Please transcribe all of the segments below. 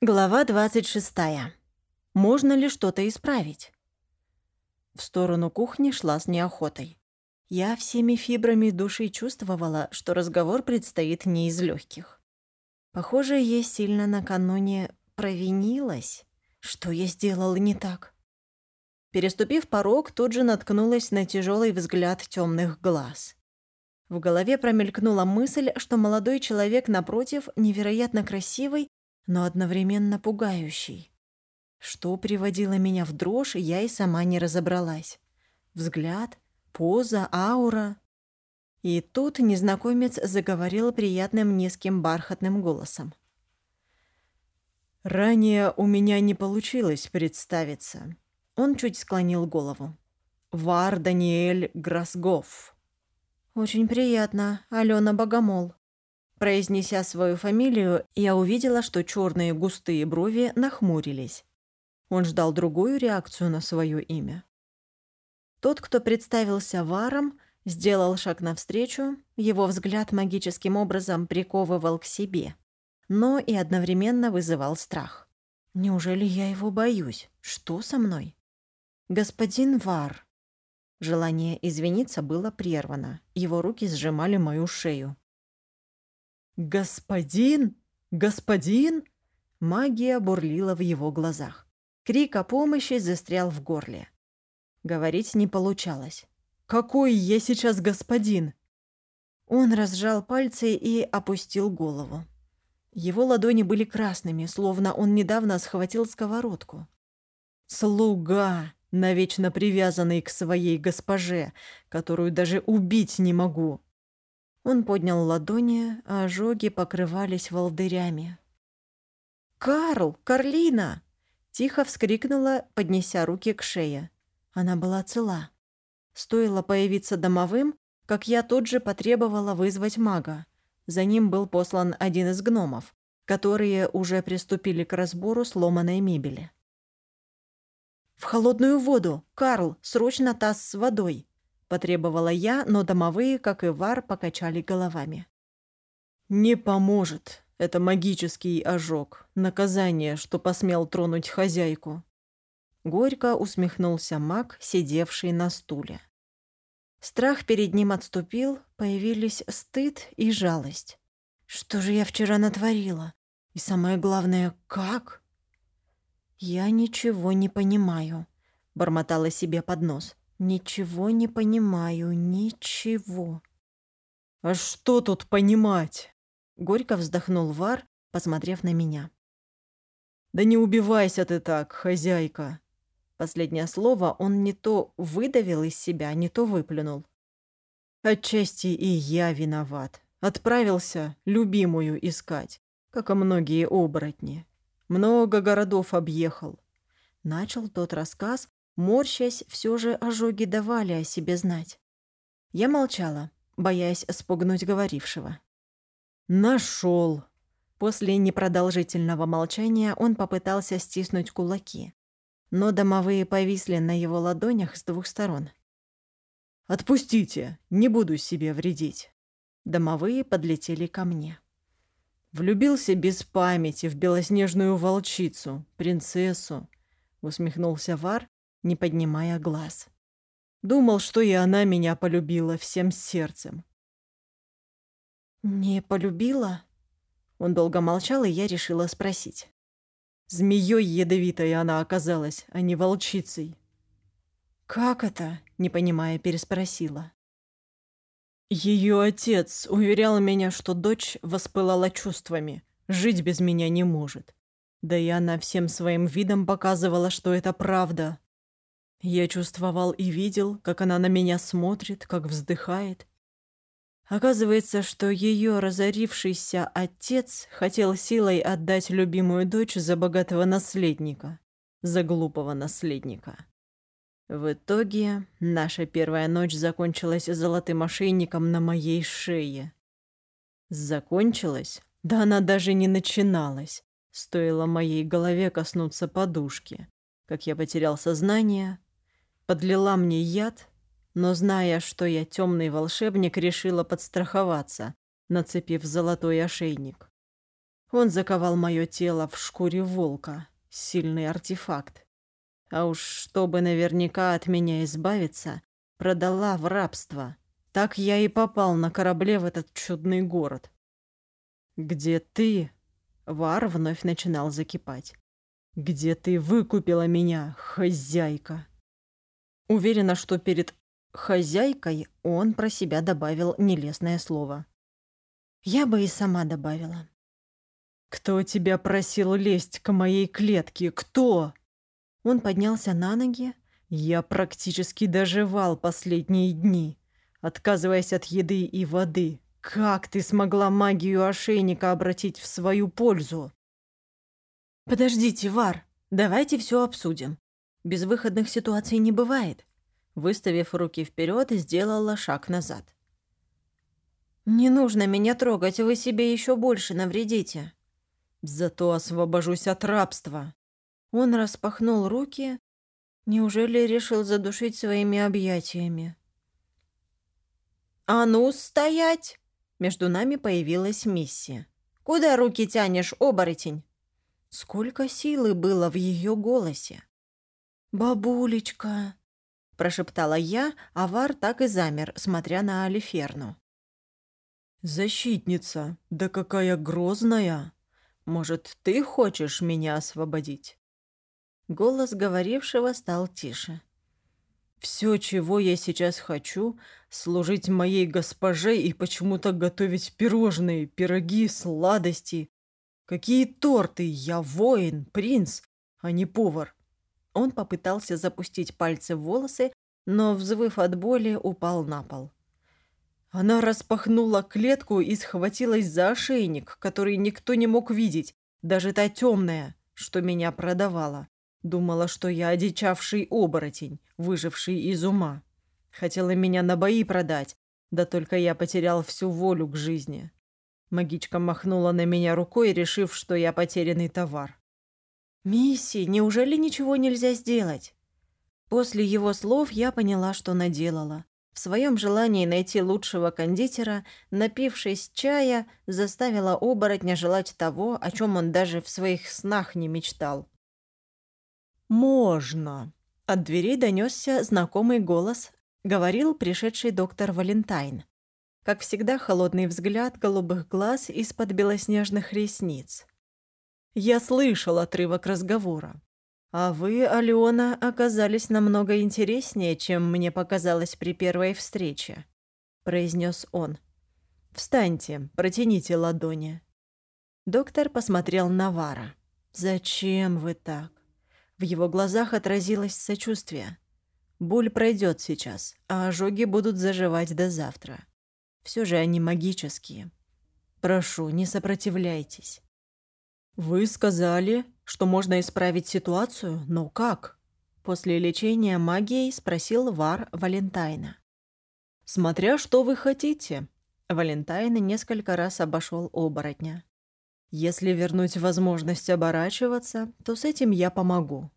Глава 26. Можно ли что-то исправить? В сторону кухни шла с неохотой. Я всеми фибрами души чувствовала, что разговор предстоит не из легких. Похоже, я сильно накануне провинилась. Что я сделала не так? Переступив порог, тут же наткнулась на тяжелый взгляд темных глаз. В голове промелькнула мысль, что молодой человек напротив невероятно красивый но одновременно пугающий. Что приводило меня в дрожь, я и сама не разобралась. Взгляд, поза, аура. И тут незнакомец заговорил приятным низким бархатным голосом. «Ранее у меня не получилось представиться». Он чуть склонил голову. «Вар Даниэль Грасгоф». «Очень приятно, Алена Богомол». Произнеся свою фамилию, я увидела, что черные густые брови нахмурились. Он ждал другую реакцию на свое имя. Тот, кто представился Варом, сделал шаг навстречу, его взгляд магическим образом приковывал к себе, но и одновременно вызывал страх. Неужели я его боюсь? Что со мной? Господин Вар. Желание извиниться было прервано. Его руки сжимали мою шею. «Господин? Господин?» Магия бурлила в его глазах. Крик о помощи застрял в горле. Говорить не получалось. «Какой я сейчас господин?» Он разжал пальцы и опустил голову. Его ладони были красными, словно он недавно схватил сковородку. «Слуга, навечно привязанный к своей госпоже, которую даже убить не могу!» Он поднял ладони, а ожоги покрывались волдырями. «Карл! Карлина!» Тихо вскрикнула, поднеся руки к шее. Она была цела. Стоило появиться домовым, как я тут же потребовала вызвать мага. За ним был послан один из гномов, которые уже приступили к разбору сломанной мебели. «В холодную воду! Карл, срочно таз с водой!» Потребовала я, но домовые, как и Вар, покачали головами. «Не поможет. Это магический ожог. Наказание, что посмел тронуть хозяйку». Горько усмехнулся маг, сидевший на стуле. Страх перед ним отступил, появились стыд и жалость. Что же я вчера натворила? И самое главное, как? Я ничего не понимаю, бормотала себе под нос. «Ничего не понимаю, ничего». «А что тут понимать?» Горько вздохнул Вар, посмотрев на меня. «Да не убивайся ты так, хозяйка!» Последнее слово он не то выдавил из себя, не то выплюнул. «Отчасти и я виноват. Отправился любимую искать, как и многие оборотни. Много городов объехал». Начал тот рассказ, Морщась, все же ожоги давали о себе знать. Я молчала, боясь спугнуть говорившего. Нашел. После непродолжительного молчания он попытался стиснуть кулаки, но домовые повисли на его ладонях с двух сторон. «Отпустите, не буду себе вредить». Домовые подлетели ко мне. «Влюбился без памяти в белоснежную волчицу, принцессу», — усмехнулся Вар, не поднимая глаз. Думал, что и она меня полюбила всем сердцем. «Не полюбила?» Он долго молчал, и я решила спросить. Змеей ядовитой она оказалась, а не волчицей. «Как это?» — не понимая, переспросила. Ее отец уверял меня, что дочь воспылала чувствами, жить без меня не может. Да и она всем своим видом показывала, что это правда. Я чувствовал и видел, как она на меня смотрит, как вздыхает. Оказывается, что ее разорившийся отец хотел силой отдать любимую дочь за богатого наследника, за глупого наследника. В итоге наша первая ночь закончилась золотым ошейником на моей шее. Закончилась? Да она даже не начиналась. Стоило моей голове коснуться подушки. Как я потерял сознание, Подлила мне яд, но, зная, что я темный волшебник, решила подстраховаться, нацепив золотой ошейник. Он заковал мое тело в шкуре волка. Сильный артефакт. А уж чтобы наверняка от меня избавиться, продала в рабство. Так я и попал на корабле в этот чудный город. «Где ты?» Вар вновь начинал закипать. «Где ты выкупила меня, хозяйка?» Уверена, что перед «хозяйкой» он про себя добавил нелестное слово. Я бы и сама добавила. «Кто тебя просил лезть к моей клетке? Кто?» Он поднялся на ноги. «Я практически доживал последние дни, отказываясь от еды и воды. Как ты смогла магию ошейника обратить в свою пользу?» «Подождите, Вар, давайте все обсудим. Безвыходных ситуаций не бывает». Выставив руки вперед, сделала шаг назад. «Не нужно меня трогать, вы себе еще больше навредите». «Зато освобожусь от рабства». Он распахнул руки. Неужели решил задушить своими объятиями? «А ну, стоять!» Между нами появилась Мисси. «Куда руки тянешь, оборотень?» Сколько силы было в ее голосе. «Бабулечка!» – прошептала я, а Вар так и замер, смотря на Алиферну. «Защитница, да какая грозная! Может, ты хочешь меня освободить?» Голос говорившего стал тише. Все, чего я сейчас хочу, служить моей госпоже и почему-то готовить пирожные, пироги, сладости. Какие торты! Я воин, принц, а не повар. Он попытался запустить пальцы в волосы, но, взвыв от боли, упал на пол. Она распахнула клетку и схватилась за ошейник, который никто не мог видеть, даже та темная, что меня продавала. Думала, что я одичавший оборотень, выживший из ума. Хотела меня на бои продать, да только я потерял всю волю к жизни. Магичка махнула на меня рукой, решив, что я потерянный товар. «Мисси, неужели ничего нельзя сделать?» После его слов я поняла, что наделала. В своем желании найти лучшего кондитера, напившись чая, заставила оборотня желать того, о чем он даже в своих снах не мечтал. «Можно!» От дверей донесся знакомый голос, говорил пришедший доктор Валентайн. Как всегда, холодный взгляд голубых глаз из-под белоснежных ресниц. «Я слышал отрывок разговора. А вы, Алена, оказались намного интереснее, чем мне показалось при первой встрече», — произнес он. «Встаньте, протяните ладони». Доктор посмотрел на Вара. «Зачем вы так? В его глазах отразилось сочувствие. Боль пройдет сейчас, а ожоги будут заживать до завтра. Все же они магические. Прошу, не сопротивляйтесь. Вы сказали, что можно исправить ситуацию, но как? После лечения магией спросил Вар Валентайна. Смотря что вы хотите. Валентайн несколько раз обошел оборотня. Если вернуть возможность оборачиваться, то с этим я помогу.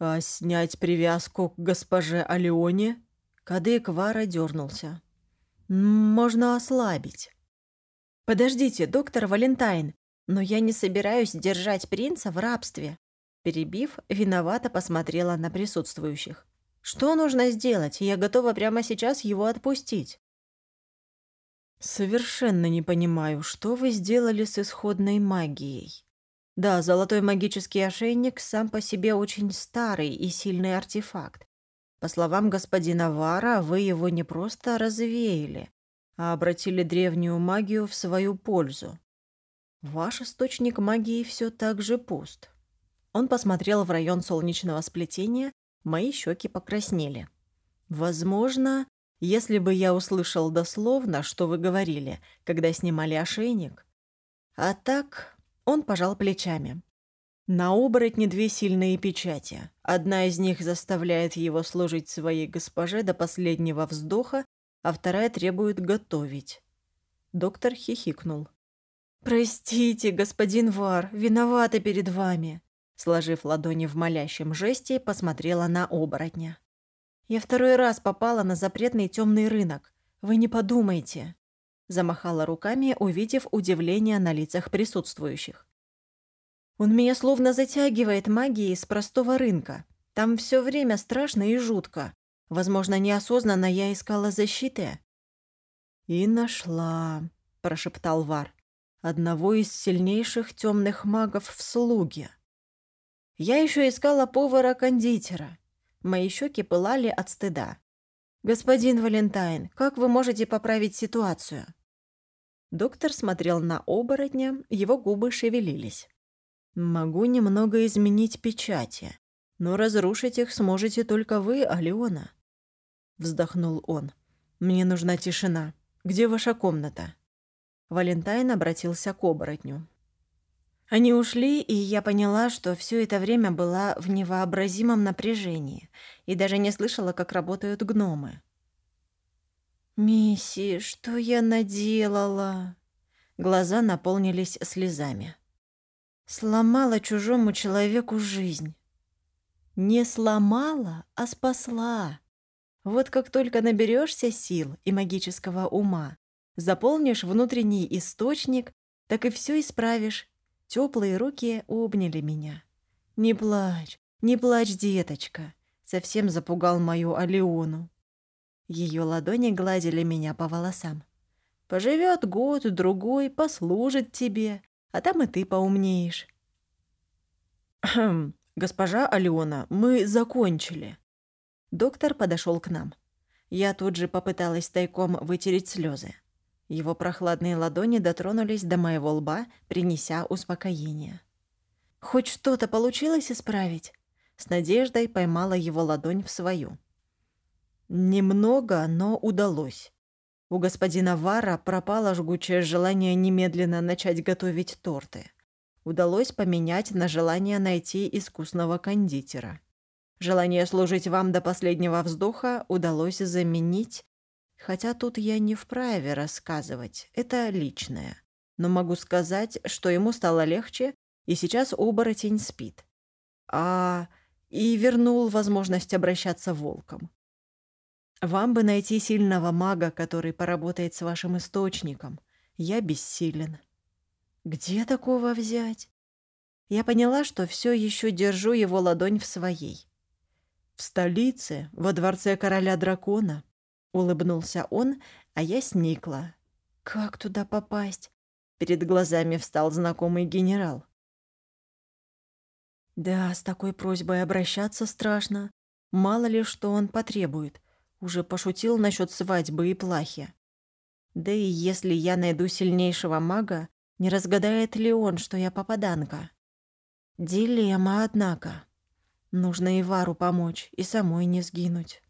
А снять привязку к госпоже Алионе? Кадык Вара дернулся. Можно ослабить. Подождите, доктор Валентайн, но я не собираюсь держать принца в рабстве. Перебив, виновато посмотрела на присутствующих. Что нужно сделать? Я готова прямо сейчас его отпустить. «Совершенно не понимаю, что вы сделали с исходной магией. Да, золотой магический ошейник сам по себе очень старый и сильный артефакт. По словам господина Вара, вы его не просто развеяли, а обратили древнюю магию в свою пользу. Ваш источник магии все так же пуст». Он посмотрел в район солнечного сплетения, мои щеки покраснели. «Возможно, если бы я услышал дословно, что вы говорили, когда снимали ошейник. А так он пожал плечами. На оборотне две сильные печати. Одна из них заставляет его служить своей госпоже до последнего вздоха, а вторая требует готовить. Доктор хихикнул. «Простите, господин Вар, виновата перед вами», сложив ладони в молящем жесте, посмотрела на оборотня. Я второй раз попала на запретный темный рынок. Вы не подумайте. Замахала руками, увидев удивление на лицах присутствующих. Он меня словно затягивает магией с простого рынка. Там все время страшно и жутко. Возможно, неосознанно я искала защиты. «И нашла», — прошептал Вар, — «одного из сильнейших темных магов в слуге». Я еще искала повара-кондитера. Мои щеки пылали от стыда. «Господин Валентайн, как вы можете поправить ситуацию?» Доктор смотрел на оборотня, его губы шевелились. Могу немного изменить печати, но разрушить их сможете только вы, Алиона. Вздохнул он. Мне нужна тишина. Где ваша комната? Валентайн обратился к оборотню. Они ушли, и я поняла, что все это время была в невообразимом напряжении и даже не слышала, как работают гномы. «Мисси, что я наделала?» Глаза наполнились слезами. Сломала чужому человеку жизнь. Не сломала, а спасла. Вот как только наберешься сил и магического ума, заполнишь внутренний источник, так и все исправишь. Теплые руки обняли меня. «Не плачь, не плачь, деточка!» Совсем запугал мою Алиону. Ее ладони гладили меня по волосам. «Поживет год, другой, послужит тебе, а там и ты поумнеешь». «Хм, госпожа Алена, мы закончили». Доктор подошел к нам. Я тут же попыталась тайком вытереть слезы. Его прохладные ладони дотронулись до моего лба, принеся успокоение. «Хоть что-то получилось исправить?» С надеждой поймала его ладонь в свою. «Немного, но удалось. У господина Вара пропало жгучее желание немедленно начать готовить торты. Удалось поменять на желание найти искусного кондитера. Желание служить вам до последнего вздоха удалось заменить, хотя тут я не вправе рассказывать, это личное. Но могу сказать, что ему стало легче, и сейчас оборотень спит. А... и вернул возможность обращаться волком. Вам бы найти сильного мага, который поработает с вашим источником. Я бессилен. Где такого взять? Я поняла, что все еще держу его ладонь в своей. В столице, во дворце короля дракона, улыбнулся он, а я сникла. Как туда попасть? Перед глазами встал знакомый генерал. Да, с такой просьбой обращаться страшно. Мало ли, что он потребует. Уже пошутил насчет свадьбы и плахи. Да и если я найду сильнейшего мага, не разгадает ли он, что я попаданка? Дилемма, однако. Нужно Ивару помочь и самой не сгинуть.